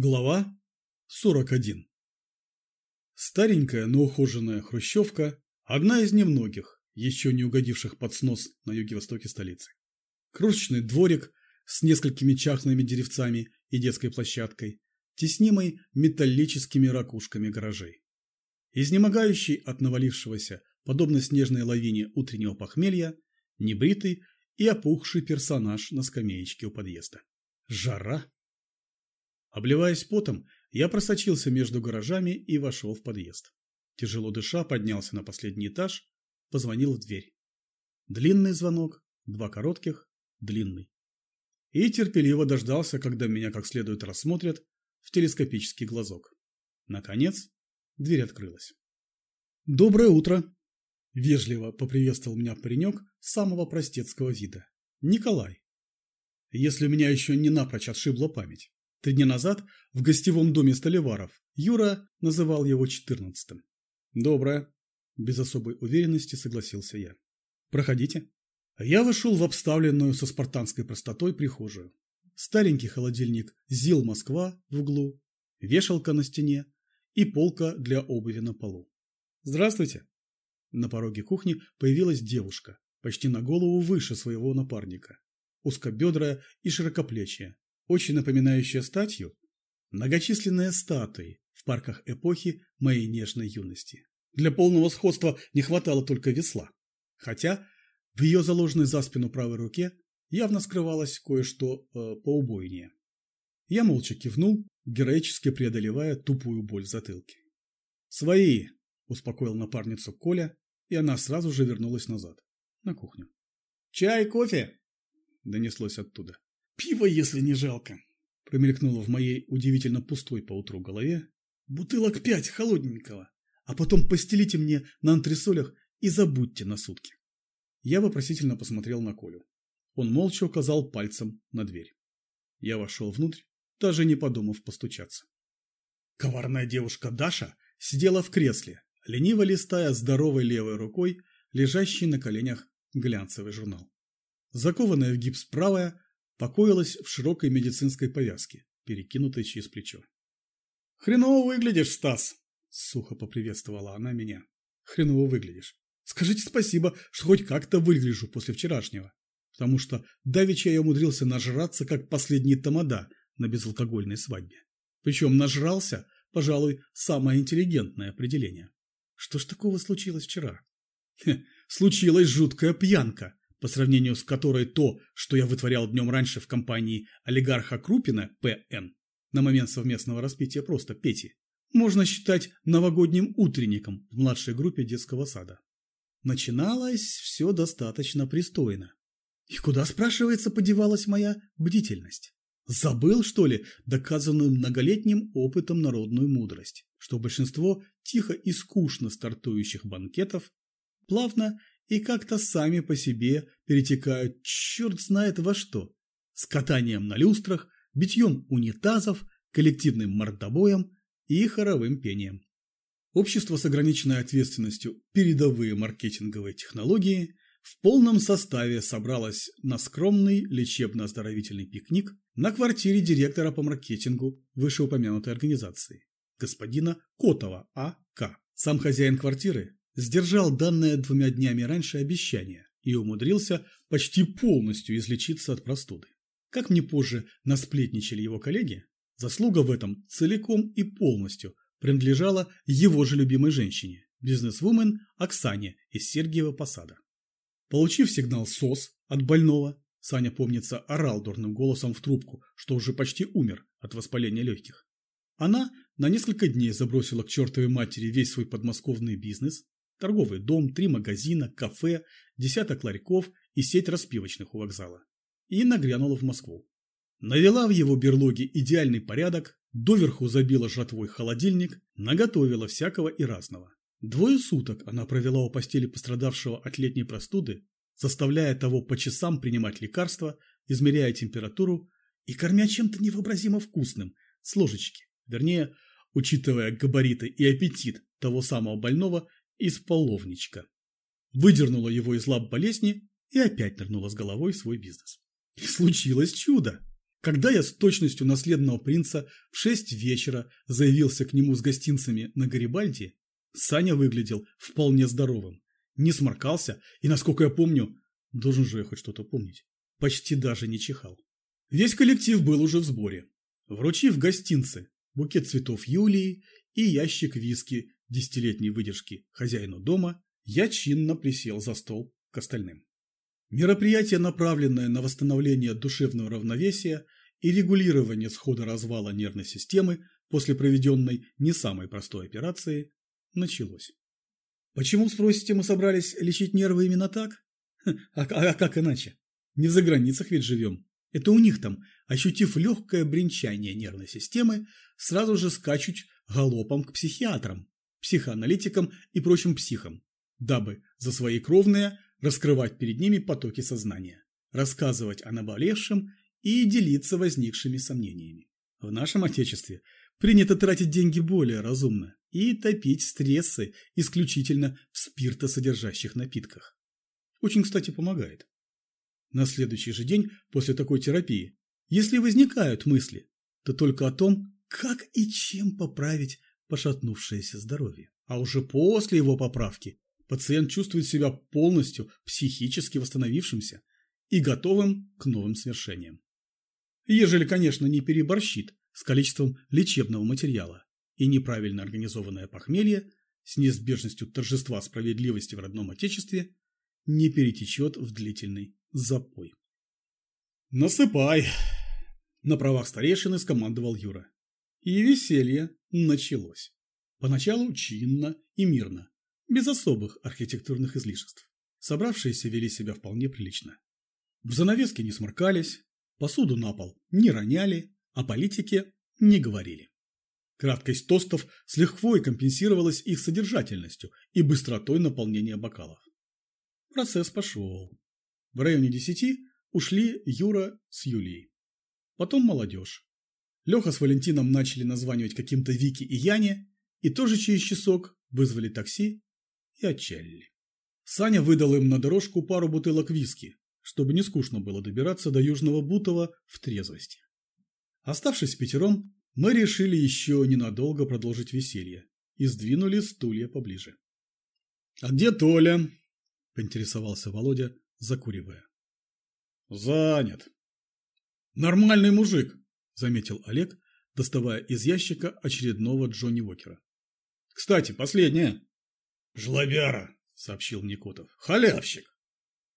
Глава 41 Старенькая, но ухоженная хрущевка – одна из немногих, еще не угодивших под снос на юге-востоке столицы. Крошечный дворик с несколькими чахлыми деревцами и детской площадкой, теснимой металлическими ракушками гаражей. Изнемогающий от навалившегося, подобно снежной лавине утреннего похмелья, небритый и опухший персонаж на скамеечке у подъезда. Жара Обливаясь потом, я просочился между гаражами и вошел в подъезд. Тяжело дыша, поднялся на последний этаж, позвонил в дверь. Длинный звонок, два коротких, длинный. И терпеливо дождался, когда меня как следует рассмотрят в телескопический глазок. Наконец, дверь открылась. «Доброе утро!» – вежливо поприветствовал меня паренек самого простецкого вида. Николай. Если у меня еще не напрочь отшибла память. Три дня назад в гостевом доме Столиваров Юра называл его четырнадцатым. «Доброе», – без особой уверенности согласился я. «Проходите». Я вышел в обставленную со спартанской простотой прихожую. Старенький холодильник «ЗИЛ Москва» в углу, вешалка на стене и полка для обуви на полу. «Здравствуйте!» На пороге кухни появилась девушка, почти на голову выше своего напарника, узкобедрая и широкоплечья, очень напоминающая статью, многочисленные статуи в парках эпохи моей нежной юности. Для полного сходства не хватало только весла. Хотя в ее заложенной за спину правой руке явно скрывалось кое-что э, поубойнее. Я молча кивнул, героически преодолевая тупую боль в затылке. «Свои!» – успокоил напарницу Коля, и она сразу же вернулась назад, на кухню. «Чай, кофе?» – донеслось оттуда. Пиво, если не жалко. Промелькнуло в моей удивительно пустой поутру голове. Бутылок пять холодненького. А потом постелите мне на антресолях и забудьте на сутки. Я вопросительно посмотрел на Колю. Он молча указал пальцем на дверь. Я вошел внутрь, даже не подумав постучаться. Коварная девушка Даша сидела в кресле, лениво листая здоровой левой рукой лежащий на коленях глянцевый журнал. Закованная в гипс правая, покоилась в широкой медицинской повязке, перекинутой через плечо. «Хреново выглядишь, Стас!» – сухо поприветствовала она меня. «Хреново выглядишь. Скажите спасибо, что хоть как-то выгляжу после вчерашнего, потому что давеча я умудрился нажраться, как последний тамада на безалкогольной свадьбе. Причем нажрался, пожалуй, самое интеллигентное определение. Что ж такого случилось вчера? Хе, случилась жуткая пьянка, по сравнению с которой то, что я вытворял днем раньше в компании олигарха Крупина, П.Н., на момент совместного распития просто Пети, можно считать новогодним утренником в младшей группе детского сада. Начиналось все достаточно пристойно. И куда, спрашивается, подевалась моя бдительность? Забыл, что ли, доказанную многолетним опытом народную мудрость, что большинство тихо и скучно стартующих банкетов плавно и как-то сами по себе перетекают черт знает во что. С катанием на люстрах, битьем унитазов, коллективным мордобоем и хоровым пением. Общество с ограниченной ответственностью «Передовые маркетинговые технологии» в полном составе собралось на скромный лечебно-оздоровительный пикник на квартире директора по маркетингу вышеупомянутой организации, господина Котова А.К. Сам хозяин квартиры сдержал данное двумя днями раньше обещание и умудрился почти полностью излечиться от простуды. Как мне позже насплетничали его коллеги, заслуга в этом целиком и полностью принадлежала его же любимой женщине, бизнесвумен Оксане из Сергиева Посада. Получив сигнал СОС от больного, Саня, помнится, орал дурным голосом в трубку, что уже почти умер от воспаления легких. Она на несколько дней забросила к чертовой матери весь свой подмосковный бизнес, торговый дом, три магазина, кафе, десяток ларьков и сеть распивочных у вокзала. И нагрянула в Москву. Навела в его берлоге идеальный порядок, доверху забила жратвой холодильник, наготовила всякого и разного. Двое суток она провела у постели пострадавшего от летней простуды, заставляя того по часам принимать лекарства, измеряя температуру и кормя чем-то невообразимо вкусным, с ложечки, вернее, учитывая габариты и аппетит того самого больного, из половничка. Выдернула его из лап болезни и опять нырнула с головой в свой бизнес. И случилось чудо. Когда я с точностью наследного принца в шесть вечера заявился к нему с гостинцами на Гарибальди, Саня выглядел вполне здоровым, не сморкался и, насколько я помню, должен же я хоть что-то помнить, почти даже не чихал. Весь коллектив был уже в сборе. Вручив гостинцы, букет цветов Юлии и ящик виски десятилетней выдержки хозяину дома, я чинно присел за стол к остальным. Мероприятие, направленное на восстановление душевного равновесия и регулирование схода развала нервной системы после проведенной не самой простой операции, началось. Почему, спросите, мы собрались лечить нервы именно так? А, а, а как иначе? Не в заграницах ведь живем. Это у них там, ощутив легкое бренчание нервной системы, сразу же скачут галопом к психиатрам, психоаналитикам и прочим психам, дабы за свои кровные раскрывать перед ними потоки сознания, рассказывать о наболевшем и делиться возникшими сомнениями. В нашем Отечестве принято тратить деньги более разумно и топить стрессы исключительно в спиртосодержащих напитках. Очень, кстати, помогает. На следующий же день после такой терапии, если возникают мысли, то только о том, как и чем поправить пошатнувшееся здоровье. А уже после его поправки пациент чувствует себя полностью психически восстановившимся и готовым к новым свершениям. Ежели, конечно, не переборщит с количеством лечебного материала и неправильно организованное похмелье с неизбежностью торжества справедливости в родном отечестве не перетечет в длительный запой. «Насыпай!» – на правах старейшины скомандовал Юра. И веселье началось. Поначалу чинно и мирно, без особых архитектурных излишеств. Собравшиеся вели себя вполне прилично. В занавеске не сморкались, посуду на пол не роняли, о политике не говорили. Краткость тостов с лихвой компенсировалась их содержательностью и быстротой наполнения бокалов. Процесс пошел. В районе десяти ушли Юра с Юлией. Потом молодежь. Леха с Валентином начали названивать каким-то Вики и Яне, и тоже через часок вызвали такси и отчалили. Саня выдал им на дорожку пару бутылок виски, чтобы не скучно было добираться до Южного Бутова в трезвости. Оставшись пятером, мы решили еще ненадолго продолжить веселье и сдвинули стулья поближе. «А где Толя?» – поинтересовался Володя, закуривая. «Занят». «Нормальный мужик», – заметил Олег, доставая из ящика очередного Джонни Уокера. «Кстати, последнее». «Жлобяра», – сообщил мне Котов. «Халявщик».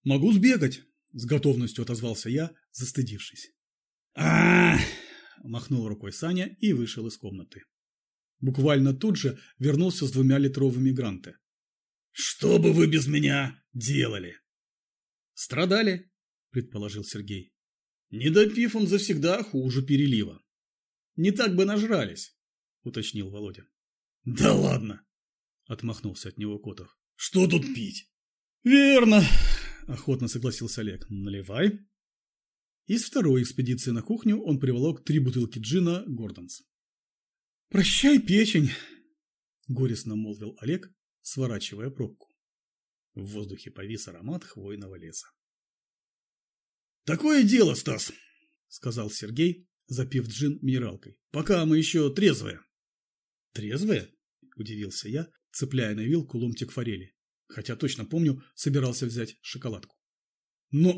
«Могу сбегать», – с готовностью отозвался я, застыдившись. а махнул рукой Саня и вышел из комнаты. Буквально тут же вернулся с двумя литровыми гранты. «Что бы вы без меня делали?» «Страдали», – предположил Сергей. «Не допив он завсегда хуже перелива». «Не так бы нажрались», – уточнил Володя. «Да ладно!» – отмахнулся от него Котов. «Что тут пить?» «Верно!» – охотно согласился Олег. «Наливай!» Из второй экспедиции на кухню он приволок три бутылки джина Гордонс. «Прощай, печень!» – горестно молвил Олег, сворачивая пробку. В воздухе повис аромат хвойного леса. «Такое дело, Стас!» – сказал Сергей, запив джин минералкой. «Пока мы еще трезвые». «Трезвые?» – удивился я, цепляя на вилку ломтик форели. Хотя точно помню, собирался взять шоколадку. «Но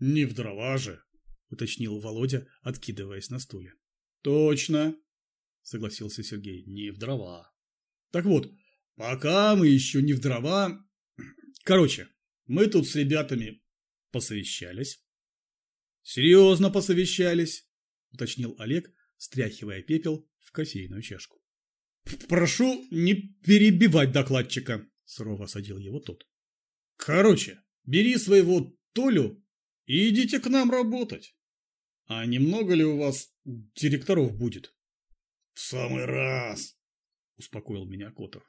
не в дрова же!» – уточнил Володя, откидываясь на стуле. «Точно!» – согласился Сергей. «Не в дрова». «Так вот, пока мы еще не в дрова... Короче, мы тут с ребятами посовещались». «Серьезно посовещались», – уточнил Олег, стряхивая пепел в кофейную чашку. «Прошу не перебивать докладчика», – сурово осадил его тот. «Короче, бери своего Толю и идите к нам работать». А немного ли у вас директоров будет? В самый раз, успокоил меня Котов.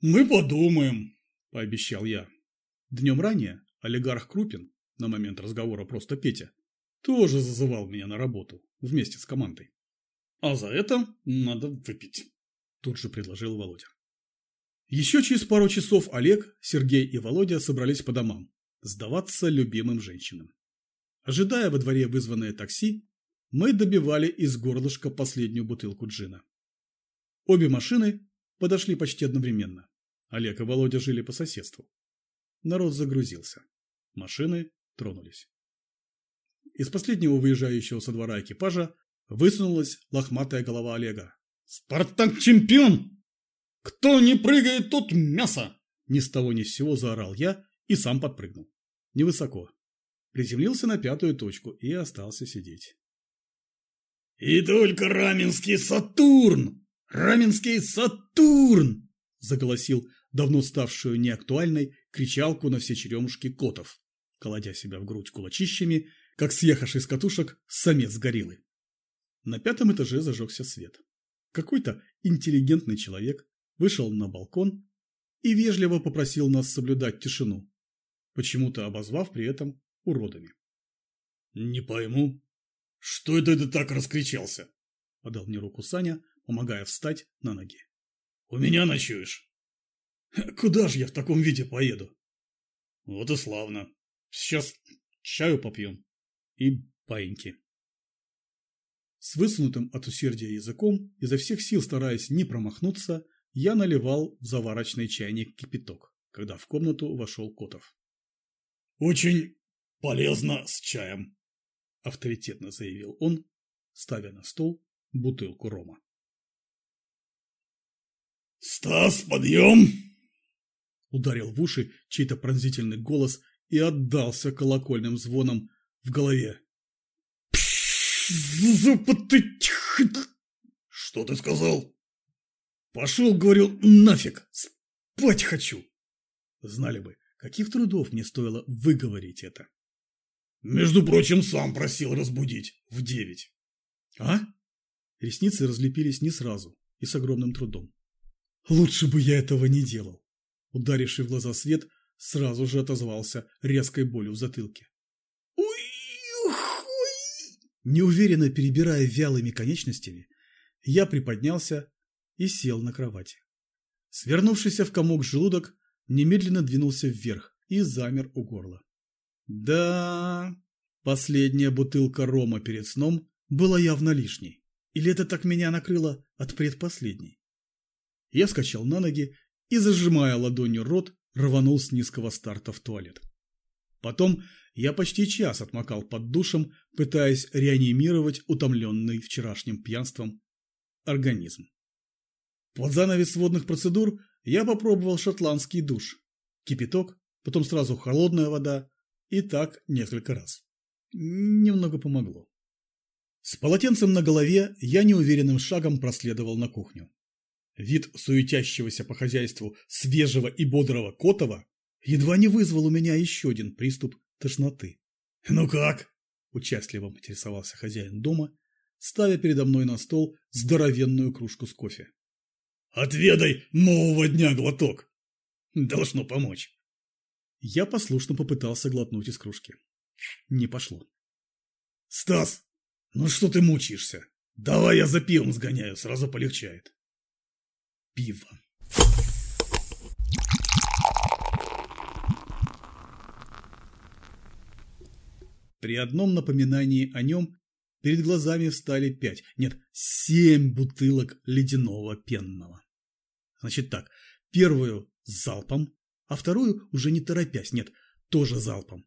Мы подумаем, пообещал я. Днем ранее олигарх Крупин, на момент разговора просто Петя, тоже зазывал меня на работу вместе с командой. А за это надо выпить, тут же предложил Володя. Еще через пару часов Олег, Сергей и Володя собрались по домам, сдаваться любимым женщинам. Ожидая во дворе вызванное такси, мы добивали из горлышка последнюю бутылку джина. Обе машины подошли почти одновременно. Олег и Володя жили по соседству. Народ загрузился. Машины тронулись. Из последнего выезжающего со двора экипажа высунулась лохматая голова Олега. «Спартак чемпион! Кто не прыгает, тот мясо!» Ни с того ни с сего заорал я и сам подпрыгнул. Невысоко. Приземлился на пятую точку и остался сидеть. «И только Раменский Сатурн! Раменский Сатурн!» заголосил давно ставшую неактуальной кричалку на все черемушки котов, колодя себя в грудь кулачищами, как съехавший с катушек самец гориллы. На пятом этаже зажегся свет. Какой-то интеллигентный человек вышел на балкон и вежливо попросил нас соблюдать тишину, почему-то обозвав при этом уродами. «Не пойму, что это ты так раскричался?» – подал мне руку Саня, помогая встать на ноги. «У меня ночуешь?» «Куда же я в таком виде поеду?» «Вот и славно. Сейчас чаю попьем и паиньки». С высунутым от усердия языком, изо всех сил стараясь не промахнуться, я наливал в заварочный чайник кипяток, когда в комнату вошел Котов. «Очень полезно с чаем», – авторитетно заявил он, ставя на стол бутылку рома. «Стас, подъем!» Ударил в уши чей-то пронзительный голос и отдался колокольным звоном в голове. «Что ты сказал?» «Пошел, говорю, нафиг! Спать хочу!» Знали бы, каких трудов мне стоило выговорить это. Между прочим, сам просил разбудить в девять. А? Ресницы разлепились не сразу и с огромным трудом. Лучше бы я этого не делал. Ударивший в глаза свет сразу же отозвался резкой болью в затылке. Неуверенно перебирая вялыми конечностями, я приподнялся и сел на кровати. Свернувшийся в комок желудок немедленно двинулся вверх и замер у горла. Да, последняя бутылка рома перед сном была явно лишней. Или это так меня накрыло от предпоследней? Я скачал на ноги и, зажимая ладонью рот, рванул с низкого старта в туалет. Потом я почти час отмокал под душем, пытаясь реанимировать утомленный вчерашним пьянством организм. Под занавес водных процедур я попробовал шотландский душ. Кипяток, потом сразу холодная вода, и так несколько раз. Немного помогло. С полотенцем на голове я неуверенным шагом проследовал на кухню. Вид суетящегося по хозяйству свежего и бодрого Котова едва не вызвал у меня еще один приступ тошноты. «Ну как?» – участливо интересовался хозяин дома, ставя передо мной на стол здоровенную кружку с кофе. «Отведай нового дня глоток! Должно помочь!» Я послушно попытался глотнуть из кружки. Не пошло. «Стас, ну что ты мучаешься? Давай я за пивом сгоняю, сразу полегчает!» Пиво. При одном напоминании о нем перед глазами встали пять, нет, семь бутылок ледяного пенного. Значит так, первую залпом, а вторую уже не торопясь, нет, тоже залпом.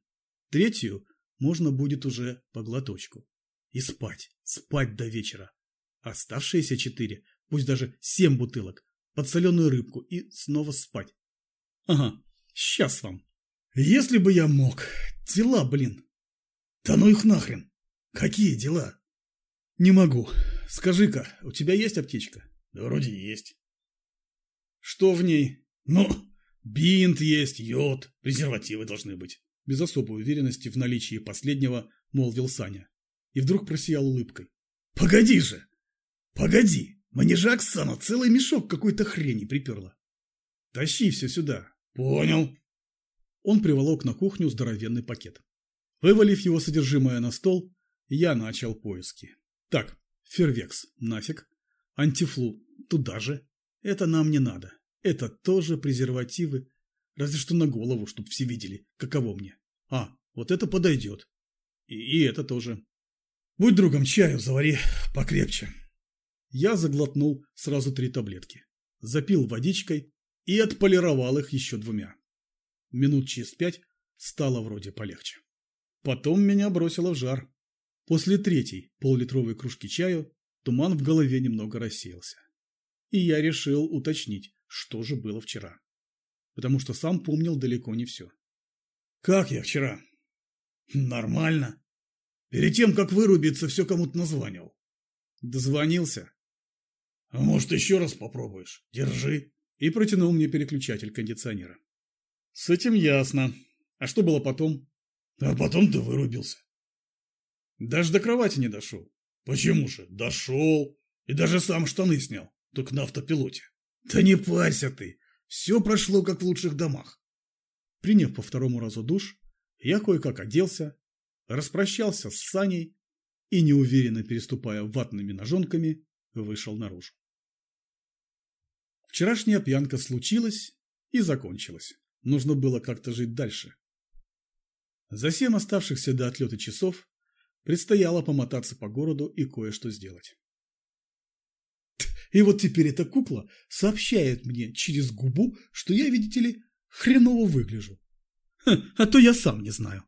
Третью можно будет уже по глоточку. И спать, спать до вечера. Оставшиеся четыре, пусть даже семь бутылок, под соленую рыбку и снова спать. Ага, сейчас вам. Если бы я мог. Дела, блин. Да ну их нахрен! Какие дела? Не могу. Скажи-ка, у тебя есть аптечка? Да вроде есть. Что в ней? Ну, бинт есть, йод, презервативы должны быть. Без особой уверенности в наличии последнего молвил Саня. И вдруг просиял улыбкой. Погоди же! Погоди! Мне же Оксана целый мешок какой-то хрени приперла. Тащи все сюда. Понял. Он приволок на кухню здоровенный пакет. Вывалив его содержимое на стол, я начал поиски. Так, фервекс, нафиг. Антифлу, туда же. Это нам не надо. Это тоже презервативы. Разве что на голову, чтоб все видели, каково мне. А, вот это подойдет. И, и это тоже. Будь другом чаю, завари покрепче. Я заглотнул сразу три таблетки, запил водичкой и отполировал их еще двумя. Минут через пять стало вроде полегче. Потом меня бросило в жар. После третьей поллитровой кружки чаю туман в голове немного рассеялся. И я решил уточнить, что же было вчера. Потому что сам помнил далеко не все. Как я вчера? Нормально. Перед тем, как вырубиться, все кому-то названивал. Дозвонился. А может, еще раз попробуешь? Держи. И протянул мне переключатель кондиционера. С этим ясно. А что было потом? А потом ты вырубился. Даже до кровати не дошел. Почему же? Дошел. И даже сам штаны снял. Только на автопилоте. Да не парься ты. Все прошло, как в лучших домах. Приняв по второму разу душ, я кое-как оделся, распрощался с Саней и, неуверенно переступая ватными ножонками, вышел наружу. Вчерашняя пьянка случилась и закончилась. Нужно было как-то жить дальше. За семь оставшихся до отлета часов предстояло помотаться по городу и кое-что сделать. И вот теперь эта кукла сообщает мне через губу, что я, видите ли, хреново выгляжу. Ха, а то я сам не знаю.